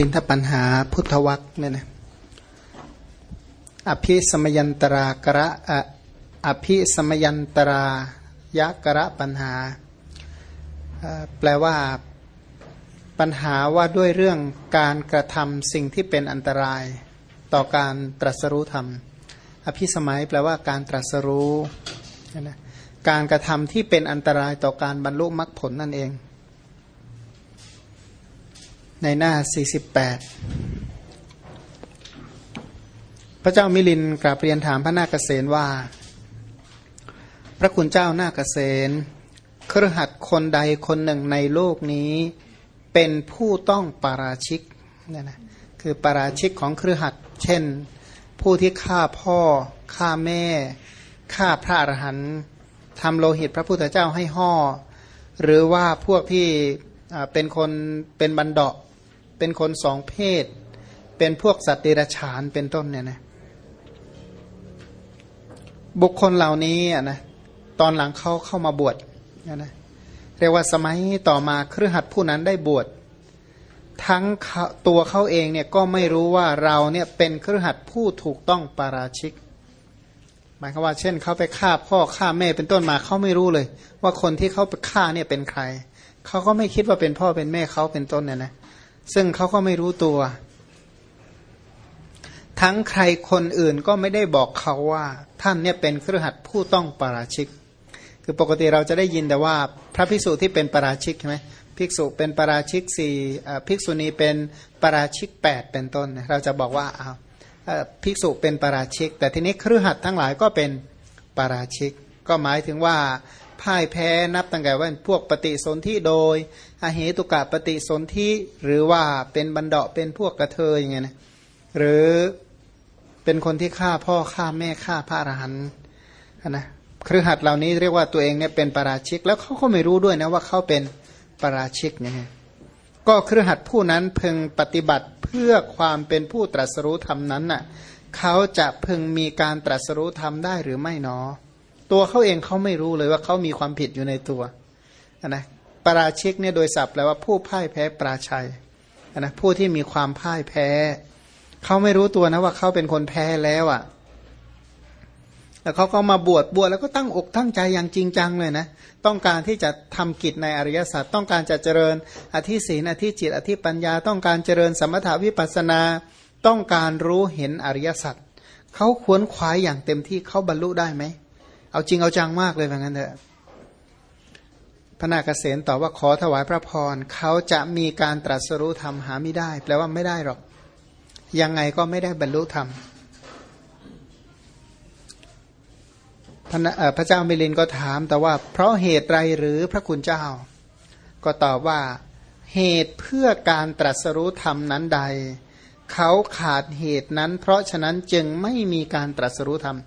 อินทปัญหาพุทธวักเนี่ยนะอภิสมยันตรากระอภิสมยันตรายะกระปัญหา แปลว่าปัญหาว่าด้วยเรื่องการกระทำสิ่งที่เป็นอันตราย ต่อการตรัสรู้ธรรม อภิสมัยแปลว่าการตรัสรู้นะการกระทำที่เป็นอันตรายต่อการบรรลุมรรคผลนั่นเอง ในหน้า 48 พระเจ้ามิลินกราบเรียนถามพระนาคเษนว่า พระคุณเจ้านาคเษนครหัสคนใดคนหนึ่งในโลกนี้เป็นผู้ต้องปาราชิกนี่นะคือปาราชิกของครหัสเช่น ผู้ที่ฆ่าพ่อฆ่าแม่ฆ่าพระอรหันต์ทำโลหิตพระพุทธเจ้าให้ห่อหรือว่าพวกที่เป็นคนเป็นบันดา เป็นคนสองเพศ เป็นพวกสัตว์เดรัจฉานเป็นต้นเนี่ยนะบุคคลเหล่านี้อะนะตอนหลังเขาเข้ามาบวชนะเรียกว่าสมัยต่อมาเครือขัดผู้นั้นได้บวชทั้งตัวเขาเองเนี่ยก็ไม่รู้ว่าเราเนี่ยเป็นเครือขัดผู้ถูกต้องปาราชิก หมายความว่า เช่นเขาไปฆ่าพ่อฆ่าแม่เป็นต้นมาเขาไม่รู้เลย ว่าคนที่เขาไปฆ่าเนี่ยเป็นใครเขาก็ไม่คิดว่าเป็นพ่อเป็นแม่เขาเป็นต้นเนี่ยนะ ซึ่งเขาก็ไม่รู้ตัว ทั้งใครคนอื่นก็ไม่ได้บอกเขาว่า ท่านเนี่ยเป็นเครือขัดผู้ต้องปาราชิก คือปกติเราจะได้ยินแต่ว่าพระภิกษุที่เป็นปาราชิกใช่ไหมภิกษุเป็นปาราชิกสี่ภิกษุณีเป็นปาราชิกแปดเป็นต้น เราจะบอกว่าเอาภิกษุเป็นปาราชิก แต่ทีนี้เครือขัดทั้งหลายก็เป็นปาราชิก ก็หมายถึงว่า พ่ายแพ้นับตั้งแต่ว่าพวกปฏิสนธิโดยอาเหตุกะปฏิสนธิหรือว่าเป็นบันดาเป็นพวกกระเทยอย่างเงี้ยนะหรือเป็นคนที่ฆ่าพ่อฆ่าแม่ฆ่าพระอรหันต์นะครือหัดเหล่านี้เรียกว่าตัวเองเนี่ยเป็นปราชิก แล้วเขาก็ไม่รู้ด้วยนะว่าเขาเป็นปราชิกเนี่ยก็ครือหัดผู้นั้นพึงปฏิบัติเพื่อความเป็นผู้ตรัสรู้ธรรมนั้นน่ะเขาจะพึงมีการตรัสรู้ธรรมได้หรือไม่เนาะ ตัวเขาเองเขาไม่รู้เลยว่าเขามีความผิดอยู่ในตัวนะปราชิกเนี่ยโดยศัพท์แปลว่าผู้พ่ายแพ้ปราชัยนะผู้ที่มีความพ่ายแพ้เขาไม่รู้ตัวนะว่าเขาเป็นคนแพ้แล้วอะ่ะแล้วเขาก็มาบวชบวชแล้วก็ตั้งอกตั้งใจอย่างจริงจังเลยนะ ต้องการที่จะทำกิจในอริยสัจต้องการจะเจริญอธิศีนอธิจิต อธิปัญญา ต้องการเจริญสมถาวิปัสนา ต้องการรู้เห็นอริยสัจเขาขวนขวายอย่างเต็มที่เขาบรรลุได้ไหม เอาจริงเอาจังมากเลยแบบนั้นเถอะพระนาคเษนตอบว่าขอถวายพระพรเขาจะมีการตรัสรู้ธรรมหาไม่ได้ แปลว่าไม่ได้หรอก ยังไงก็ไม่ได้บรรลุธรรมพระพระเจ้ามิลินก็ถามแต่ว่า เพราะเหตุไรหรือพระคุณเจ้า ก็ตอบว่าเหตุเพื่อการตรัสรู้ธรรมนั้นใด เขาขาดเหตุนั้น เพราะฉะนั้นจึงไม่มีการตรัสรู้ธรรม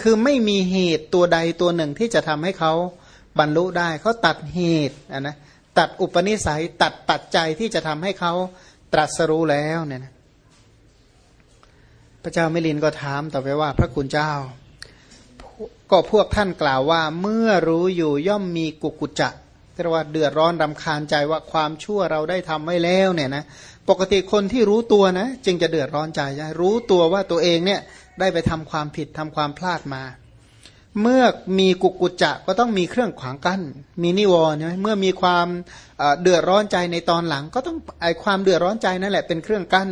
คือไม่มีเหตุตัวใดตัวหนึ่งที่จะทำให้เขาบรรลุได้ เขาตัดเหตุนะตัดอุปนิสัยตัดปัจจัยที่จะทำให้เขาตรัสรู้แล้วเนี่ยนะพระเจ้ามิลินก็ถามต่อไปว่าพระคุณเจ้า ก็พวกท่านกล่าวว่าเมื่อรู้อยู่ย่อมมีกุกุจะ เรียกว่าเดือดร้อนรำคาญใจว่าความชั่วเราได้ทำไว้แล้วเนี่ยนะปกติคนที่รู้ตัวนะจึงจะเดือดร้อนใจใช่รู้ตัวว่าตัวเองเนี่ยได้ไปทำความผิดทำความพลาดมา เมื่อมีกุกุจจะก็ต้องมีเครื่องขวางกัน้น มีนิวรณ์ใช่ไหมเมื่อมีความเดือดร้อนใจในตอนหลัง ก็ต้องไอความเดือดร้อนใจนั่นแหละเป็นเครื่องกั้น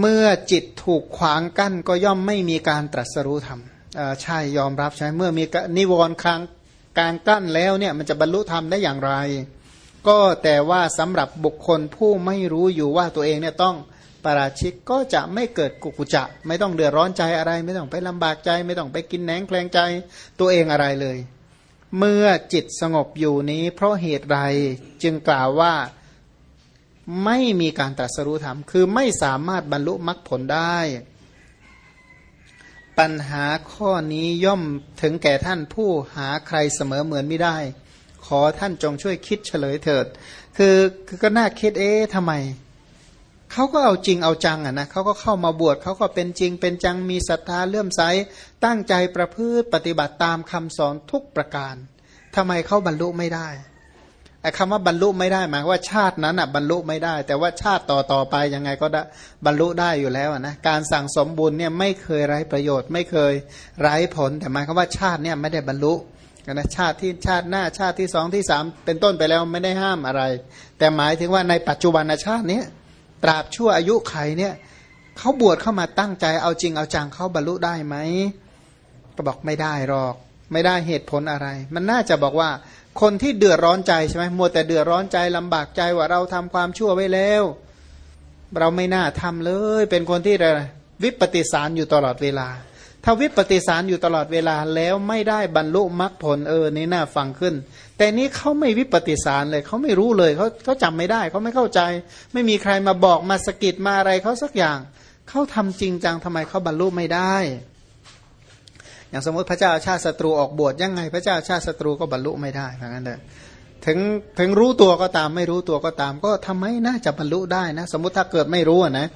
เมื่อจิตถูกขวางกั้นก็ย่อมไม่มีการตรัสรู้ธรรมใช่ยอมรับใช่เมื่อมีนิวรณ์ค้ง การกั้นแล้วเนี่ยมันจะบรรลุธรรมได้อย่างไร ก็แต่ว่าสำหรับบุคคลผู้ไม่รู้อยู่ว่าตัวเองเนี่ยต้องปราชิกก็จะไม่เกิดกุกุจะ ไม่ต้องเดือดร้อนใจอะไร ไม่ต้องไปลำบากใจ ไม่ต้องไปกินแหนงแคลงใจตัวเองอะไรเลย เมื่อจิตสงบอยู่นี้ เพราะเหตุใดจึงกล่าวว่าไม่มีการตรัสรู้ธรรม คือไม่สามารถบรรลุมรรคผลได้ ปัญหาข้อนี้ย่อมถึงแก่ท่านผู้หาใครเสมอเหมือนไม่ได้ ขอท่านจงช่วยคิดเฉลยเถิดคือคือก็น่าคิดเอ๊ะทำไมเขาก็เอาจริงเอาจังอะนะเขาก็เข้ามาบวชเขาก็เป็นจริงเป็นจังมีศรัทธาเลื่อมใสตั้งใจประพฤติปฏิบัติตามคำสอนทุกประการทำไมเขาบรรลุไม่ได้ ไอ้คำว่าบรรลุไม่ได้หมายว่าชาตินั้นอะบรรลุไม่ได้ แต่ว่าชาติต่อต่อไปยังไงก็ได้บรรลุได้อยู่แล้วนะการสั่งสมบุญเนี่ยไม่เคยไร้ประโยชน์ ไม่เคยไร้ผล แต่หมายความว่าชาติเนี่ยไม่ได้บรรลุนะชาติที่ชาติหน้าชาติที่สองที่สามเป็นต้นไปแล้วไม่ได้ห้ามอะไร แต่หมายถึงว่าในปัจจุบันชาติเนี้ยตราบชั่วอายุไขเนี่ยเขาบวชเข้ามาตั้งใจเอาจริงเอาจังเขาบรรลุได้ไหมก็บอกไม่ได้หรอก ไม่ได้เหตุผลอะไร มันน่าจะบอกว่า คนที่เดือดร้อนใจใช่ไหมมัวแต่เดือดร้อนใจลำบากใจว่าเราทำความชั่วไว้แล้ว เราไม่น่าทำเลย เป็นคนที่วิปฏิสารอยู่ตลอดเวลา ถ้าวิปฏิสารอยู่ตลอดเวลาแล้วไม่ได้บรรลุมรรคผลเออนี่น่าฟังขึ้น แต่นี้เขาไม่วิปฏิสารเลยเขาไม่รู้เลยเขาเขาจำไม่ได้เขาไม่เข้าใจ ไม่มีใครมาบอกมาสกิดมาอะไรเขาสักอย่างเขาทำจริงจังทำไมเขาบรรลุไม่ได้ อย่างสมมติพระเจ้าชาติศัตรูออกบวชยังไง พระเจ้าชาติศัตรูก็บรรลุไม่ได้เพราะงั้นเลยถึงถึงรู้ตัวก็ตามไม่รู้ตัวก็ตาม ก็ทำไมน่าจะบรรลุได้นะ สมมติถ้าเกิดไม่รู้นะ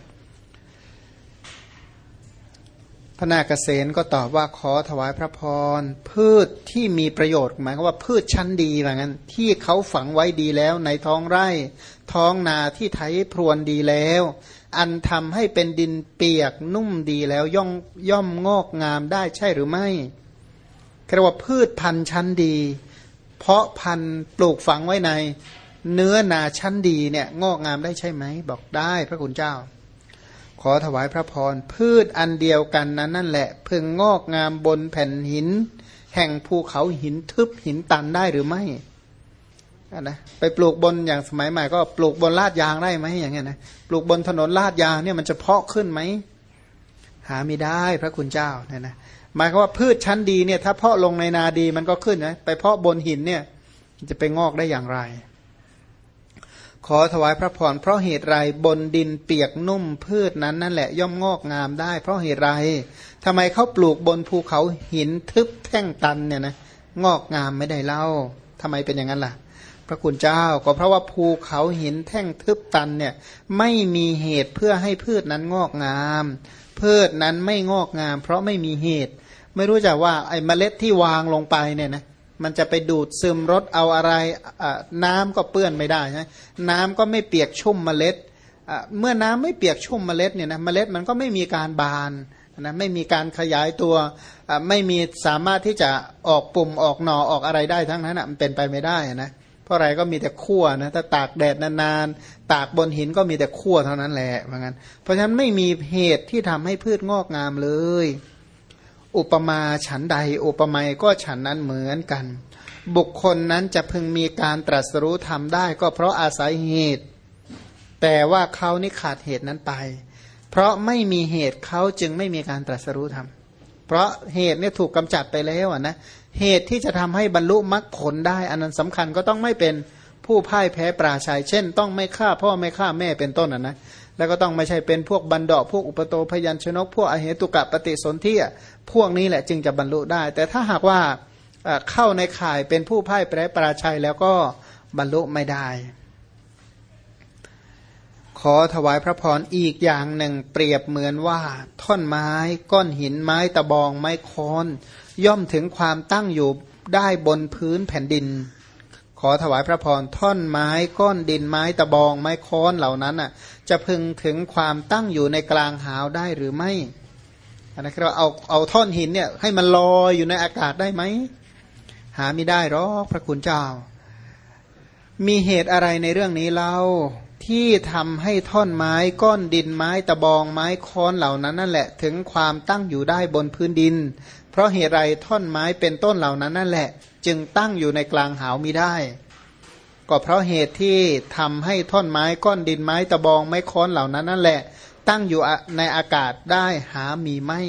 พระนาคเษนก็ตอบว่าขอถวายพระพรพืชที่มีประโยชน์หมายว่าพืชชั้นดีแบบนั้น ที่เขาฝังไว้ดีแล้วในท้องไร่ ท้องนาที่ไถพรวนดีแล้ว อันทำให้เป็นดินเปียกนุ่มดีแล้วย่อมย่อมงอกงามได้ใช่หรือไม่เรียกว่าพืชพันธุ์ชั้นดี เพราะพันธุ์ปลูกฝังไว้ใน เนื้อนาชั้นดีเนี่ยงอกงามได้ใช่ไหม บอกได้พระคุณเจ้า ขอถวายพระพรพืชอันเดียวกันนั้นนั่นแหละเพึงงอกงามบนแผ่นหิน แห่งภูเขาหินทึบหินตันได้หรือไม่ นะไปปลูกบนอย่างสมัยใหม่ก็ปลูกบนลาดยางได้ไหมอย่างเงี้ยนะปลูกบนถนนลาดยางเนี่ยมันจะเพาะขึ้นไหมหาไม่ได้พระคุณเจ้าเนี่ยนะหมายความว่าพืชชั้นดีเนี่ยถ้าเพาะลงในนาดีมันก็ขึ้นนะไปเพาะบนหินเนี่ยจะไปงอกได้อย่างไร ขอถวายพระพรเพราะเหตุไรบนดินเปียกนุ่มพืชนั้นนั่นแหละย่อมงอกงามได้ เพราะเหตุไรทำไมเขาปลูกบนภูเขาหินทึบแท่งตันเนี่ยนะงอกงามไม่ได้เล่าทำไมเป็นอย่างนั้นล่ะ ระคุณเจ้า ก็เพราะว่าภูเขาหินแท่งทึบตันเนี่ยไม่มีเหตุเพื่อให้พืชนั้นงอกงาม พืชนั้นไม่งอกงาม เพราะไม่มีเหตุ ไม่รู้จักว่าไอ้เมล็ดที่วางลงไปเนี่ยนะมันจะไปดูดซึมรสเอาอะไรน้ำก็เปื้อนไม่ได้นะน้ำก็ไม่เปียกชุ่มเมล็ดเมื่อน้ำไม่เปียกชุ่มเมล็ดเนี่ยนะเมล็ดมันก็ไม่มีการบานนะไม่มีการขยายตัวไม่มีสามารถที่จะออกปุ่มออกหนอออกอะไรได้ทั้งนั้นมันเป็นไปไม่ได้นะเราะอะไรก็มีแต่ขั้วนะถ้าตากแดดนานๆ ตากบนหินก็มีแต่ขั้วเท่านั้นแหละเพรางั้น เพราะฉะนั้นไม่มีเหตุที่ทำให้พืชงอกงามเลย อุปมาฉันใด อุปไมยก็ฉันนั้นเหมือนกัน บุคคลนั้นจะพึงมีการตรัสรู้ทำได้ ก็เพราะอาศัยเหตุ แต่ว่าเขานี่ขาดเหตุนั้นไป เพราะไม่มีเหตุเขาจึงไม่มีการตรัสรู้ทำเพราะเหตุเนี่ยถูกกำจัดไปแล้วนะ เหตุที่จะทำให้บรรลุมรรคผลได้ อันนั้นสำคัญก็ต้องไม่เป็นผู้พ่ายแพ้ปราชัย เช่น ต้องไม่ฆ่าพ่อไม่ฆ่าแม่เป็นต้นนะนะแล้วก็ต้องไม่ใช่เป็นพวกบันดาพวกอุปโตพยัญชนก พวกอเหตุกะปฏิสนธิพวกนี้แหละจึงจะบรรลุได้ แต่ถ้าหากว่าเข้าในข่ายเป็นผู้พ่ายแพ้ปราชัยแล้วก็บรรลุไม่ได้ ขอถวายพระพรอีกอย่างหนึ่งเปรียบเหมือนว่า ท่อนไม้ ก้อนหินไม้ตะบองไม้ค้อน ย่อมถึงความตั้งอยู่ได้บนพื้นแผ่นดิน ขอถวายพระพรท่อนไม้ก้อนดินไม้ตะบองไม้ค้อนเหล่านั้นอะ จะพึงถึงความตั้งอยู่ในกลางหาวได้หรือไม่อันนั้นเราเอาเอาท่อนหินเนี่ยให้มันลอยอยู่ในอากาศได้ไหมหาไม่ได้หรอกพระคุณเจ้า มีเหตุอะไรในเรื่องนี้เล่าที่ทำให้ท่อนไม้ก้อนดินไม้ตะบองไม้ค้อนเหล่านั้นนั่นแหละ ถึงความตั้งอยู่ได้บนพื้นดิน เพราะเหตุไรท่อนไม้เป็นต้นเหล่านั้นนั่นแหละ จึงตั้งอยู่ในกลางหาวมีได้ ก็เพราะเหตุที่ทำให้ท่อนไม้ก้อนดินไม้ตะบองไม้ค้อนเหล่านั้นนั่นแหละ ตั้งอยู่ในอากาศได้หามีไม่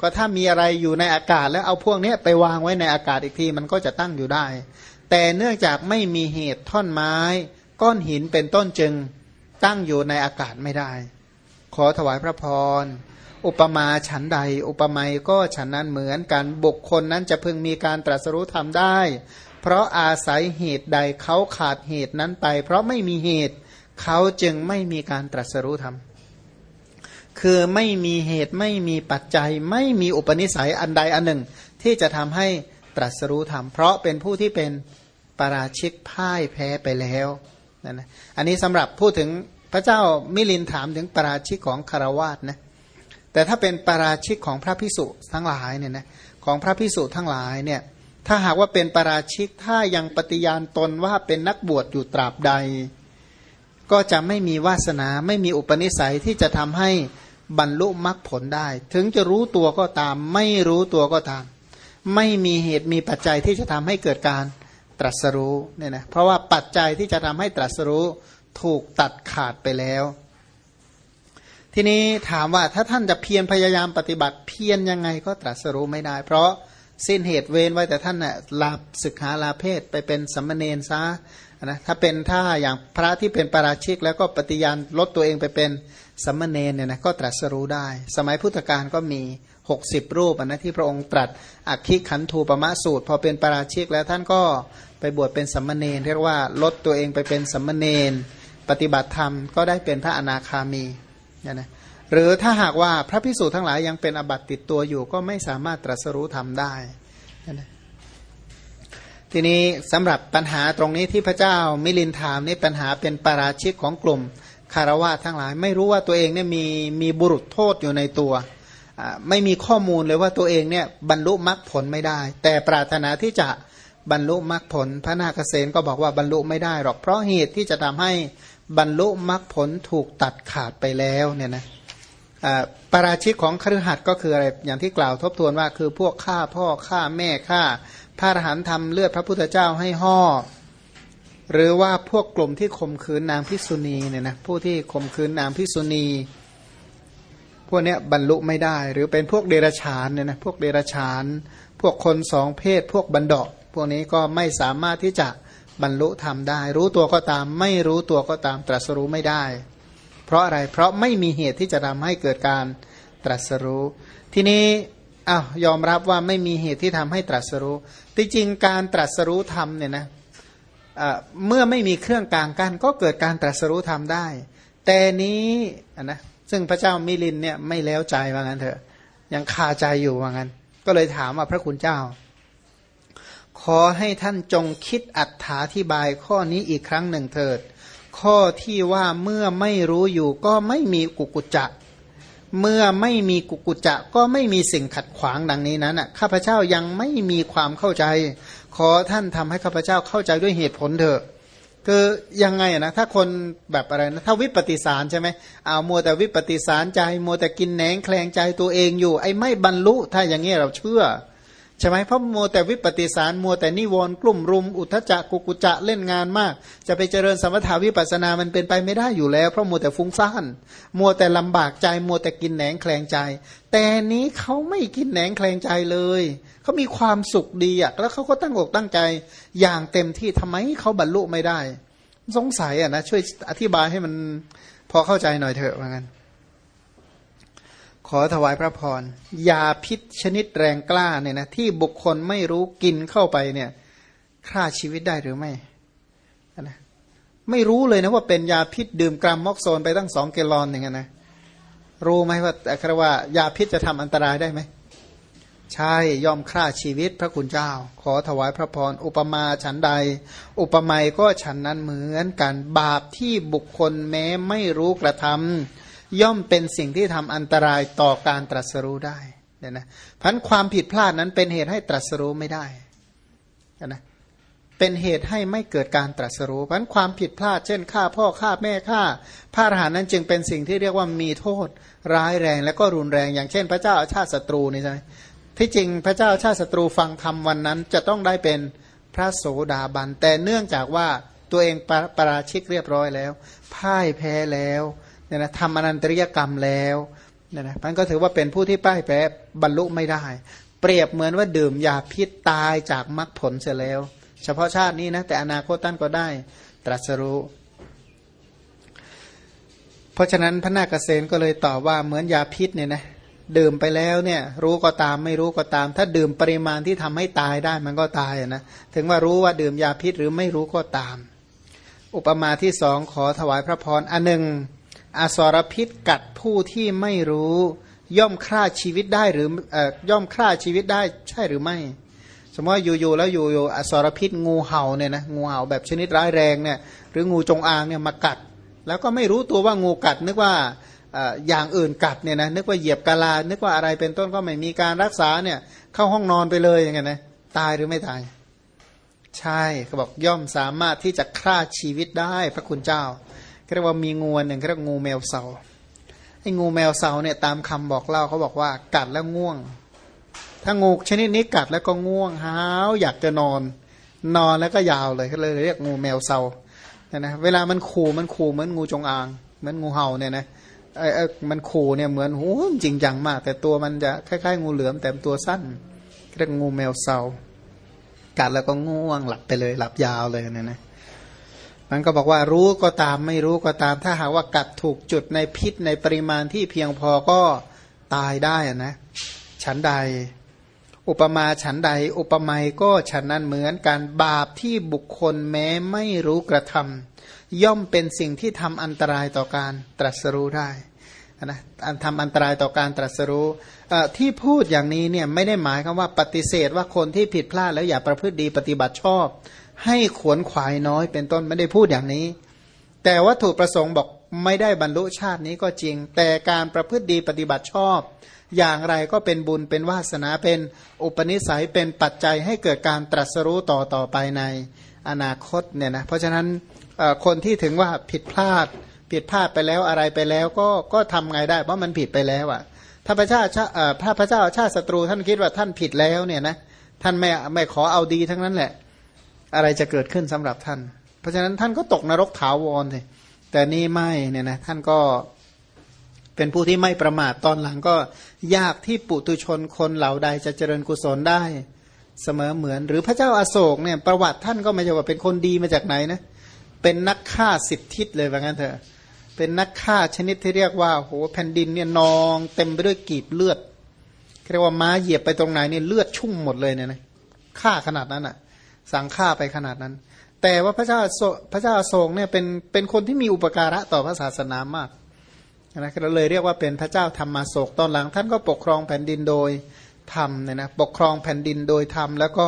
ก็ถ้ามีอะไรอยู่ในอากาศแล้วเอาพวกนี้ไปวางไว้ในอากาศอีกทีมันก็จะตั้งอยู่ได้ แต่เนื่องจากไม่มีเหตุท่อนไม้ ก้อนหินเป็นต้นจึงตั้งอยู่ในอากาศไม่ได้ ขอถวายพระพร อุปมาฉันใด อุปไมยก็ฉันนั้นเหมือนกันบุคคลนั้นจะพึงมีการตรัสรู้ทำได้ เพราะอาศัยเหตุใดเขาขาดเหตุนั้นไป เพราะไม่มีเหตุเขาจึงไม่มีการตรัสรู้ทำคือไม่มีเหตุไม่มีปัจจัย ไม่มีอุปนิสัยอันใดอันหนึ่ง ที่จะทำให้ตรัสรู้ธรรม เพราะเป็นผู้ที่เป็นปราชิกพ่ายแพ้ไปแล้วนั่นนะอันนี้สำหรับพูดถึงพระเจ้ามิลินถามถึงปราชิกของคารวาสนะ แต่ถ้าเป็นปราชิกของพระพิสุทั้งหลายเนี่ยนะของพระพิสุทั้งหลายเนี่ยถ้าหากว่าเป็นปราชิกถ้ายังปฏิญาณตนว่าเป็นนักบวชอยู่ตราบใด ก็จะไม่มีวาสนาไม่มีอุปนิสัยที่จะทำให้บรรลุมรรคผลได้ ถึงจะรู้ตัวก็ตาม ไม่รู้ตัวก็ตาม ไม่มีเหตุมีปัจจัยที่จะทำให้เกิดการตรัสรู้เนี่ยนะเพราะว่าปัจจัยที่จะทำให้ตรัสรู้ถูกตัดขาดไปแล้ว ทีนี้ถามว่าถ้าท่านจะเพียรพยายามปฏิบัติเพียรยังไงก็ตรัสรู้ไม่ได้ เพราะสิ้นเหตุเวรไว้แต่ท่านน่ะลาศึกษาลาเพศไปเป็นสัมมเนนซะนะถ้าเป็นถ้าอย่างพระที่เป็นปราชิก แล้วก็ปฏิญาณลดตัวเองไปเป็นสัมมเนนเนี่ยนะก็ตรัสรู้ได้ สมัยพุทธกาลก็มี 60 รูปนะที่พระองค์ตรัสอักขิขันธูปมะสูตร พอเป็นปราชิกแล้วท่านก็ไปบวชเป็นสัมมเนนเรียกว่าลดตัวเองไปเป็นสัมมเนนปฏิบัติธรรมก็ได้เป็นพระอนาคามี เนี่ยนะหรือถ้าหากว่าพระพิสูจน์ทั้งหลายยังเป็นอบัตติดตัวอยู่ ก็ไม่สามารถตรัสรู้ทำได้นะทีนี้สำหรับปัญหาตรงนี้ที่พระเจ้ามิลินถามนี่ปัญหาเป็นปาราชิกของกลุ่มคารวะทั้งหลาย ไม่รู้ว่าตัวเองเนี่ยมีมีบุรุษโทษอยู่ในตัว ไม่มีข้อมูลเลยว่าตัวเองเนี่ยบรรลุมรรคผลไม่ได้ แต่ปรารถนาที่จะบรรลุมรรคผล พระนาคเษนก็บอกว่าบรรลุไม่ได้หรอกเพราะเหตุที่จะทำให้ บรรลุมรรคผลถูกตัดขาดไปแล้วเนี่ยนะปราชิกของครือขัดก็คืออะไรอย่างที่กล่าวทบทวนว่าคือพวกฆ่าพ่อฆ่าแม่ฆ่าพระอรหันต์ทำเลือดพระพุทธเจ้าให้ห่อหรือว่าพวกกลุ่มที่ข่มขืนนางพิษุณีเนี่ยนะผู้ที่ข่มขืนนางพิษุณี พวกนี้บรรลุไม่ได้ หรือเป็นพวกเดรัจฉานเนี่ยนะพวกเดรัจฉาน พวกคนสองเพศ พวกบันดาพวกนี้ก็ไม่สามารถที่จะ บรรลุทำได้ รู้ตัวก็ตาม ไม่รู้ตัวก็ตามตรัสรู้ไม่ได้ เพราะอะไรเพราะไม่มีเหตุที่จะทำให้เกิดการตรัสรู้ ทีนี้อ้าวยอมรับว่าไม่มีเหตุที่ทำให้ตรัสรู้ที่จริงการตรัสรู้ธรรมเนี่ยนะเมื่อไม่มีเครื่องกลางกันก็เกิดการตรัสรู้ธรรมได้ แต่นี้นะซึ่งพระเจ้ามิลินเนี่ยไม่แล้วใจว่างั้นเถอะยังคาใจอยู่ว่างั้น ก็เลยถามว่าพระคุณเจ้า ขอให้ท่านจงคิดอัตถาธิบายข้อนี้อีกครั้งหนึ่งเถิด ข้อที่ว่าเมื่อไม่รู้อยู่ก็ไม่มีกุกุจักเมื่อไม่มีกุกุจะก็ไม่มีสิ่งขัดขวางดังนี้นั้นอะข้าพเจ้ายังไม่มีความเข้าใจ ขอท่านทำให้ข้าพเจ้าเข้าใจด้วยเหตุผลเถอะคือยังไงนะถ้าคนแบบอะไรนะถ้าวิปฏิสารใช่ไหมเอามัวแต่วิปฏิสารใจมัวแต่กินแหนงแคลงใจตัวเองอยู่ ไอ้ไม่บรรลุถ้าอย่างเงี้เราเชื่อ ใช่ไหมเพราะมัวแต่วิปฏิสารมัวแต่นิวรณ์กลุ่มรุม อุทจักกุกุจะเล่นงานมาก จะไปเจริญสมถาวิปัสนามันเป็นไปไม่ได้อยู่แล้ว เพราะมัวแต่ฟุ้งซ่านมัวแต่ลำบากใจ มัวแต่กินแหนงแคลงใจ แต่นี้เขาไม่กินแหนงแคลงใจเลยเขามีความสุขดีอะแล้วเขาก็ตั้งอกตั้งใจ อย่างเต็มที่ทำไมเขาบรรลุไม่ได้ สงสัยอะนะช่วยอธิบายให้มันพอเข้าใจหน่อยเถอะว่างั้น ขอถวายพระพร ยาพิษชนิดแรงกล้าเนี่ยนะที่บุคคลไม่รู้กินเข้าไปเนี่ยฆ่าชีวิตได้หรือไม่นะไม่รู้เลยนะว่าเป็นยาพิษดื่มกรัมมอกโซนไปตั้งสองเกลอนอย่างเงี้ยนะรู้ไหมว่าแต่ครว่ายาพิษจะทำอันตรายได้ไหม ใช่ยอมฆ่าชีวิตพระคุณเจ้า ขอถวายพระพร อุปมาฉันใด อุปไมยก็ฉันนั้นเหมือนกันบาปที่บุคคลแม้ไม่รู้กระทำ ย่อมเป็นสิ่งที่ทำอันตรายต่อการตรัสรู้ได้เนี่ยนะพันความผิดพลาดนั้นเป็นเหตุให้ตรัสรู้ไม่ได้นะเป็นเหตุให้ไม่เกิดการตรัสรู้พันความผิดพลาด เช่นฆ่าพ่อฆ่าแม่ฆ่าพระอรหันต์นั้นจึงเป็นสิ่งที่เรียกว่ามีโทษร้ายแรงและก็รุนแรง อย่างเช่น พระเจ้าอาชาติศัตรูนี่ใช่ไหมที่จริงพระเจ้าอาชาติศัตรูฟังธรรมวันนั้น จะต้องได้เป็นพระโสดาบันแต่เนื่องจากว่าตัวเองปราชิกเรียบร้อยแล้ว พ่ายแพ้แล้ว เนี่ยนะทำอนันตริยกรรมแล้วเนี่ยนะมันก็ถือว่าเป็นผู้ที่ป้ายแพ้บรรลุไม่ได้ เปรียบเหมือนว่าดื่มยาพิษตายจากมรรคผลเสียแล้ว เฉพาะชาตินี้นะแต่อนาคตท่านก็ได้ตรัสรู้เพราะฉะนั้นพระนาคเษนก็เลยตอบว่าเหมือนยาพิษเนี่ยนะดื่มไปแล้วเนี่ยรู้ก็ตามไม่รู้ก็ตาม ถ้าดื่มปริมาณที่ทำให้ตายได้มันก็ตายนะถึงว่ารู้ว่าดื่มยาพิษหรือไม่รู้ก็ตาม อุปมาที่สองขอถวายพระพรอันหนึ่ง อสรพิษกัดผู้ที่ไม่รู้ ย่อมฆ่าชีวิตได้หรือย่อมฆ่าชีวิตได้ใช่หรือไม่ สมมติว่าอยู่ๆแล้วอยู่ๆอสรพิษงูเห่าเนี่ยนะงูเห่าแบบชนิดร้ายแรงเนี่ยหรืองูจงอางเนี่ยมากัด แล้วก็ไม่รู้ตัวว่างูกัดนึกว่าอย่างอื่นกัดเนี่ยนะนึกว่าเหยียบกาลา นึกว่าอะไรเป็นต้นก็ไม่มีการรักษาเนี่ยเข้าห้องนอนไปเลยอย่างเงี้ยนะตายหรือไม่ตาย ใช่เขาบอกย่อมสามารถที่จะฆ่าชีวิตได้พระคุณเจ้า เรียกว่ามีงูหนึ่งเรียกงูแมวเสาไอ้งูแมวเสาเนี่ยตามคำบอกเล่าเขาบอกว่ากัดแล้วง่วง ถ้างูชนิดนี้กัดแล้วก็ง่วงหาวอยากจะนอน นอนแล้วก็ยาวเลยก็เลยเรียกงูแมวเสาเนี่ยนะเวลามันขู่มันขู่เหมือนงูจงอางเหมือนงูเห่าเนี่ยนะไอ้มันขู่เนี่ยเหมือนโหจริงจังมาก แต่ตัวมันจะคล้ายๆ งูเหลือมแต่ตัวสั้นเรียกงูแมวเสากัดแล้วก็ง่วงหลับไปเลย หลับยาวเลยเนี่ยนะ มันก็บอกว่ารู้ก็ตามไม่รู้ก็ตาม ถ้าหากว่ากัดถูกจุดในพิษในปริมาณที่เพียงพอก็ตายได้นะ ฉันใด อุปมาฉันใด อุปไมยก็ฉันนั้นเหมือนการบาปที่บุคคลแม้ไม่รู้กระทำย่อมเป็นสิ่งที่ทำอันตรายต่อการตรัสรู้ได้นะทำอันตรายต่อการตรัสรู้ที่พูดอย่างนี้เนี่ยไม่ได้หมายคำว่าปฏิเสธว่าคนที่ผิดพลาดแล้วอย่าประพฤติดีปฏิบัติชอบ ให้ขวนขวายน้อยเป็นต้นไม่ได้พูดอย่างนี้ แต่วัตถุประสงค์บอกไม่ได้บรรลุชาตินี้ก็จริง แต่การประพฤติดีปฏิบัติชอบ อย่างไรก็เป็นบุญเป็นวาสนาเป็นอุปนิสัยเป็นปัจจัยให้เกิดการตรัสรู้ต่อต่อไปในอนาคตเนี่ยนะเพราะฉะนั้นคนที่ถึงว่าผิดพลาด ผิดพลาดไปแล้วอะไรไปแล้วก็ก็ทำไงได้เพราะมันผิดไปแล้วอะ่ะถ้าพระเจ้าพระพระเจ้าชาติศัตรูท่านคิดว่าท่านผิดแล้วเนี่ยนะท่านไม่ไม่ขอเอาดีทั้งนั้นแหละ อะไรจะเกิดขึ้นสำหรับท่าน เพราะฉะนั้นท่านก็ตกนรกถาวรเลยแต่นี่ไม่เนี่ยนะท่านก็เป็นผู้ที่ไม่ประมาทตอนหลังก็ยากที่ปุตุชนคนเหล่าใดจะเจริญกุศลได้เสมอเหมือน หรือพระเจ้าอาโศกเนี่ยประวัติท่านก็ไม่ใช่ว่าเป็นคนดีมาจากไหนนะเป็นนักฆ่าสิทธิศเลยว่างั้นเถอะ เป็นนักฆ่าชนิดที่เรียกว่าโหแผ่นดินเนี่ยนองเต็มไปด้วยกีบเลือดเรียกว่าม้าเหยียบไปตรงไหนเนี่ยเลือดชุ่มหมดเลยเนี่ยนะฆ่าขนาดนั้นอะ สั่งฆ่าไปขนาดนั้น แต่ว่าพระเจ้าพระเจ้าโศกเนี่ยเป็นเป็นคนที่มีอุปการะต่อพระศาสนามากนะเราเลยเรียกว่าเป็นพระเจ้าธรรมโศกตอนหลัง ท่านก็ปกครองแผ่นดินโดยธรรมเนี่ยนะปกครองแผ่นดินโดยธรรมแล้วก็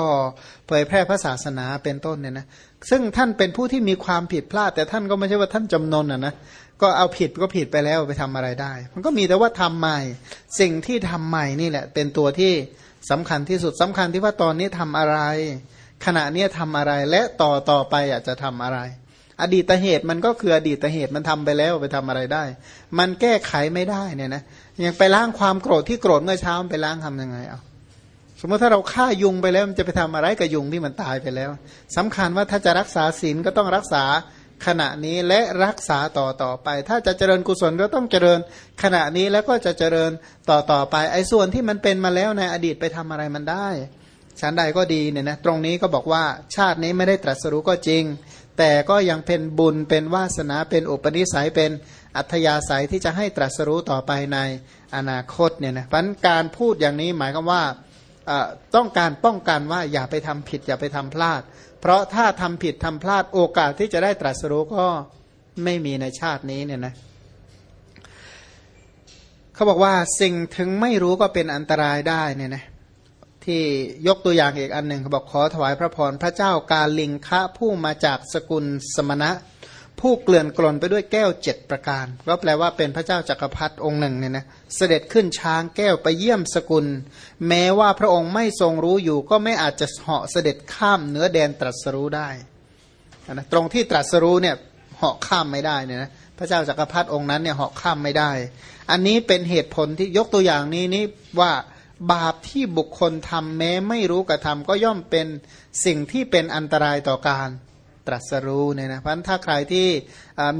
เผยแพร่พระศาสนาเป็นต้นเนี่ยนะซึ่งท่านเป็นผู้ที่มีความผิดพลาด แต่ท่านก็ไม่ใช่ว่าท่านจำนนอะนะก็เอาผิดก็ผิดไปแล้วไปทำอะไรได้ มันก็มีแต่ว่าทำใหม่ สิ่งที่ทำใหม่นี่แหละ เป็นตัวที่สำคัญที่สุดสำคัญที่ว่าตอนนี้ทำอะไร ขณะนี้ทำอะไรและต่อต่อไปอาจจะทำอะไร อดีตเหตุมันก็คืออดีตเหตุมันทำไปแล้วไปทำอะไรได้ มันแก้ไขไม่ได้เนี่ยนะยังไปล้างความโกรธที่โกรธเมื่อเช้าไปล้างทํำยังไงเอาสมมติถ้าเราฆ่ายุงไปแล้วมันจะไปทำอะไรกับยุงที่มันตายไปแล้วสำคัญว่าถ้าจะรักษาศีลก็ต้องรักษาขณะนี้และรักษาต่อต่อไป ถ้าจะเจริญกุศลก็ต้องเจริญขณะนี้แล้วก็จะเจริญต่อต่อไปไอ้ส่วนที่มันเป็นมาแล้วในอดีตไปทำอะไรมันได้ ชั้นใดก็ดีเนี่ยนะตรงนี้ก็บอกว่าชาตินี้ไม่ได้ตรัสรู้ก็จริง แต่ก็ยังเป็นบุญเป็นวาสนาเป็นอุปนิสัยเป็นอัธยาศัยที่จะให้ตรัสรู้ต่อไปในอนาคตเนี่ยนะเพราะการพูดอย่างนี้หมายความว่าต้องการป้องกันว่าอย่าไปทำผิดอย่าไปทำพลาด เพราะถ้าทำผิดทำพลาดโอกาสที่จะได้ตรัสรู้ก็ไม่มีในชาตินี้เนี่ยนะเขาบอกว่าสิ่งถึงไม่รู้ก็เป็นอันตรายได้เนี่ยนะ ที่ยกตัวอย่างอีกอันหนึ่งเขาบอกขอถวายพระพรพระเจ้ากาลิงคะผู้มาจากสกุลสมณะ ผู้เกลื่อนกลนไปด้วยแก้วเจ็ดประการ ก็แปลว่าเป็นพระเจ้าจักรพรรดิองค์หนึ่งเนี่ยนะเสด็จขึ้นช้างแก้วไปเยี่ยมสกุล แม้ว่าพระองค์ไม่ทรงรู้อยู่ก็ไม่อาจจะเหาะเสด็จข้ามเนื้อแดนตรัสรู้ได้นะตรงที่ตรัสรู้เนี่ยเหาะข้ามไม่ได้เนี่ยนะพระเจ้าจักรพรรดิองค์นั้นเนี่ยเหาะข้ามไม่ได้ อันนี้เป็นเหตุผลที่ยกตัวอย่างนี้นี่ว่า บาปที่บุคคลทำแม้ไม่รู้กระทำก็ย่อมเป็นสิ่งที่เป็นอันตรายต่อการตรัสรู้เนี่ยนะเพราะถ้าใครที่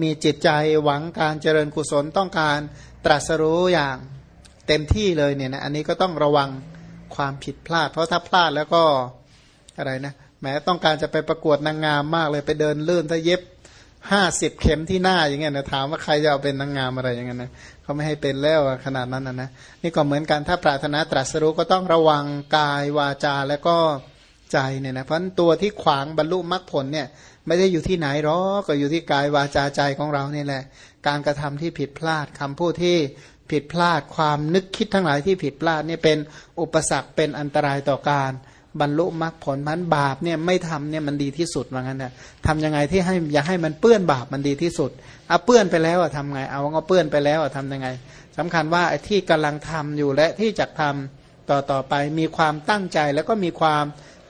มีจิตใจหวังการเจริญกุศลต้องการตรัสรู้อย่างเต็มที่เลยเนี่ยนะอันนี้ก็ต้องระวังความผิดพลาด เพราะถ้าพลาดแล้วก็อะไรนะแม้ต้องการจะไปประกวดนางงามมากเลยไปเดินเลื่อนถ้าเย็บ ห้าสิบเข็มที่หน้าอย่างเงี้ยนะถามว่าใครจะเอาเป็นนางงามอะไรอย่างเงี้ยนะเขาไม่ให้เป็นแล้วขนาดนั้นนะนะนี่ก็เหมือนกันถ้าปรารถนาตรัสรู้ก็ต้องระวังกายวาจาและก็ใจเนี่ยนะเพราะตัวที่ขวางบรรลุมรรคผลเนี่ย ไม่ได้อยู่ที่ไหนหรอกก็อยู่ที่กายวาจาใจของเรานี่แหละ การกระทำที่ผิดพลาดคำพูดที่ผิดพลาดความนึกคิดทั้งหลายที่ผิดพลาดเนี่ยเป็นอุปสรรคเป็นอันตรายต่อการ บรรลุมรรคผลมันบาปเนี่ยไม่ทำเนี่ยมันดีที่สุดว่างั้นนะทำยังไงที่ให้อย่าให้มันเปื้อนบาปมันดีที่สุดเอาเปื้อนไปแล้วอะทำไง เอาก็เปื้อนไปแล้วอะทำยังไงสำคัญว่าไอ้ที่กำลังทำอยู่และที่จะทำต่อต่อไปมีความตั้งใจแล้วก็มีความ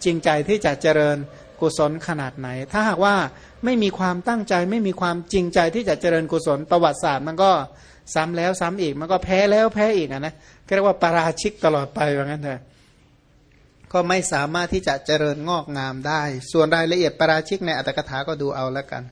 จริงใจที่จะเจริญกุศลขนาดไหน ถ้าหากว่าไม่มีความตั้งใจไม่มีความจริงใจที่จะเจริญกุศลประวัติศาสตร์มันก็ซ้ำแล้วซ้ำอีกมันก็แพ้แล้วแพ้อีกอะนะเรียกว่าปราชิกตลอดไปว่างั้นเถอะ ก็ไม่สามารถที่จะเจริญงอกงามได้ ส่วนรายละเอียดปราชิกในอัตถกถาก็ดูเอาแล้วกัน